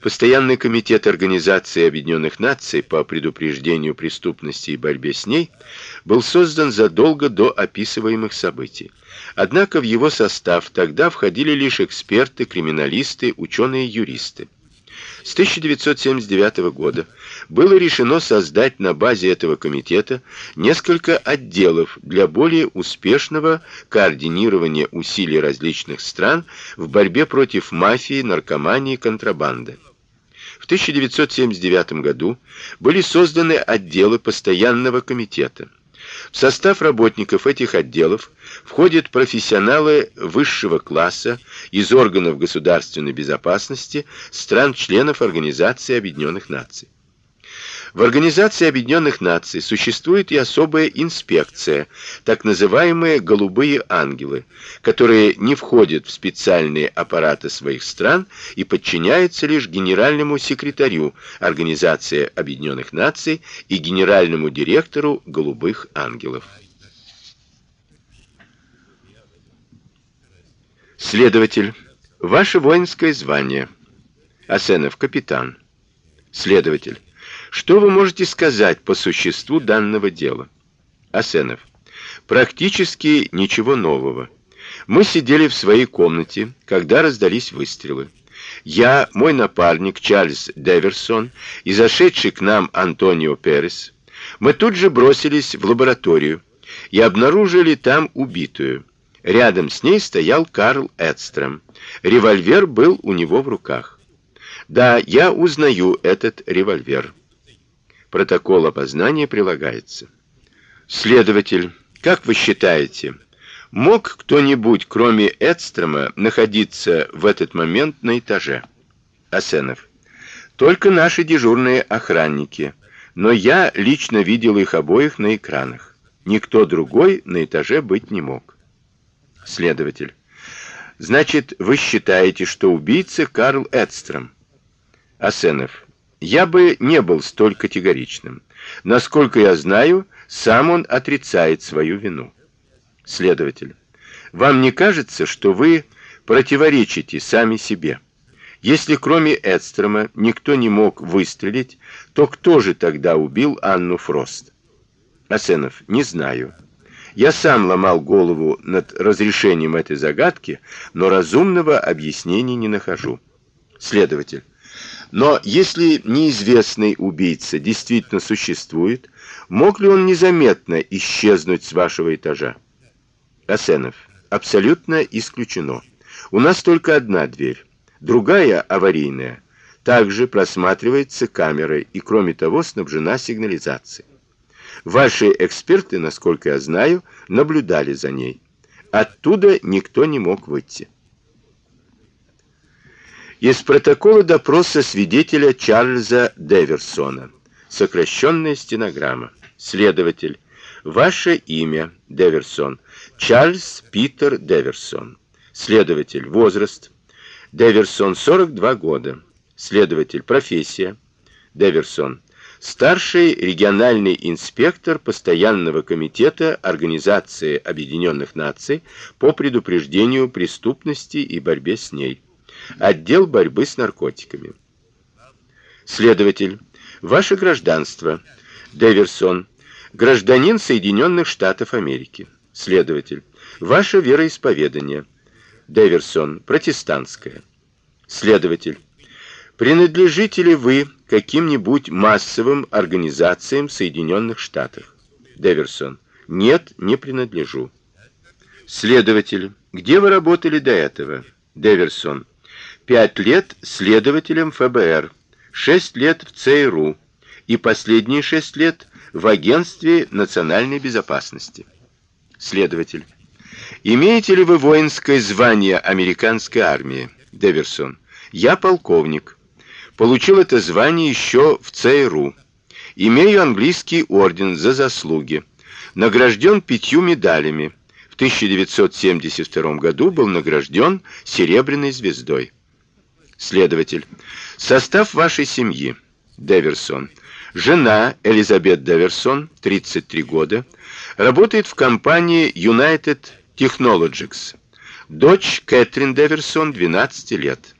Постоянный комитет Организации Объединенных Наций по предупреждению преступности и борьбе с ней был создан задолго до описываемых событий. Однако в его состав тогда входили лишь эксперты, криминалисты, ученые-юристы. С 1979 года было решено создать на базе этого комитета несколько отделов для более успешного координирования усилий различных стран в борьбе против мафии, наркомании и контрабанды. В 1979 году были созданы отделы постоянного комитета. В состав работников этих отделов входят профессионалы высшего класса из органов государственной безопасности стран-членов Организации Объединенных Наций. В Организации Объединенных Наций существует и особая инспекция, так называемые голубые ангелы, которые не входят в специальные аппараты своих стран и подчиняются лишь генеральному секретарю Организации Объединенных Наций и генеральному директору голубых ангелов. Следователь. Ваше воинское звание. Асенов капитан. Следователь. Что вы можете сказать по существу данного дела? Асенов. Практически ничего нового. Мы сидели в своей комнате, когда раздались выстрелы. Я, мой напарник Чарльз Деверсон и зашедший к нам Антонио Перес, мы тут же бросились в лабораторию и обнаружили там убитую. Рядом с ней стоял Карл Эдстром. Револьвер был у него в руках. Да, я узнаю этот револьвер. Протокол опознания прилагается. Следователь, как вы считаете, мог кто-нибудь, кроме Эдстрома, находиться в этот момент на этаже? Асенов. Только наши дежурные охранники, но я лично видел их обоих на экранах. Никто другой на этаже быть не мог. Следователь. Значит, вы считаете, что убийца Карл Эдстром? Асенов. Я бы не был столь категоричным. Насколько я знаю, сам он отрицает свою вину. Следователь, вам не кажется, что вы противоречите сами себе? Если кроме Эдстрома никто не мог выстрелить, то кто же тогда убил Анну Фрост? Асенов, не знаю. Я сам ломал голову над разрешением этой загадки, но разумного объяснения не нахожу. Следователь, но если неизвестный убийца действительно существует, мог ли он незаметно исчезнуть с вашего этажа? Асенов. Абсолютно исключено. У нас только одна дверь. Другая, аварийная, также просматривается камерой и, кроме того, снабжена сигнализацией. Ваши эксперты, насколько я знаю, наблюдали за ней. Оттуда никто не мог выйти. Из протокола допроса свидетеля Чарльза Деверсона. Сокращенная стенограмма. Следователь. Ваше имя, Деверсон. Чарльз Питер Деверсон. Следователь. Возраст. Деверсон 42 года. Следователь. Профессия. Деверсон. Старший региональный инспектор постоянного комитета Организации Объединенных Наций по предупреждению преступности и борьбе с ней. Отдел борьбы с наркотиками. Следователь. Ваше гражданство. Деверсон. Гражданин Соединенных Штатов Америки. Следователь. Ваше вероисповедание. Деверсон. Протестантское. Следователь. Принадлежите ли вы каким-нибудь массовым организациям в Соединенных Штатах? Деверсон. Нет, не принадлежу. Следователь. Где вы работали до этого? Деверсон. Пять лет следователем ФБР, шесть лет в ЦРУ и последние шесть лет в Агентстве национальной безопасности. Следователь. Имеете ли вы воинское звание американской армии? Деверсон. Я полковник. Получил это звание еще в ЦРУ. Имею английский орден за заслуги. Награжден пятью медалями. В 1972 году был награжден серебряной звездой. Следователь. Состав вашей семьи. Деверсон. Жена Элизабет Деверсон, 33 года, работает в компании United Technologies. Дочь Кэтрин Деверсон, 12 лет.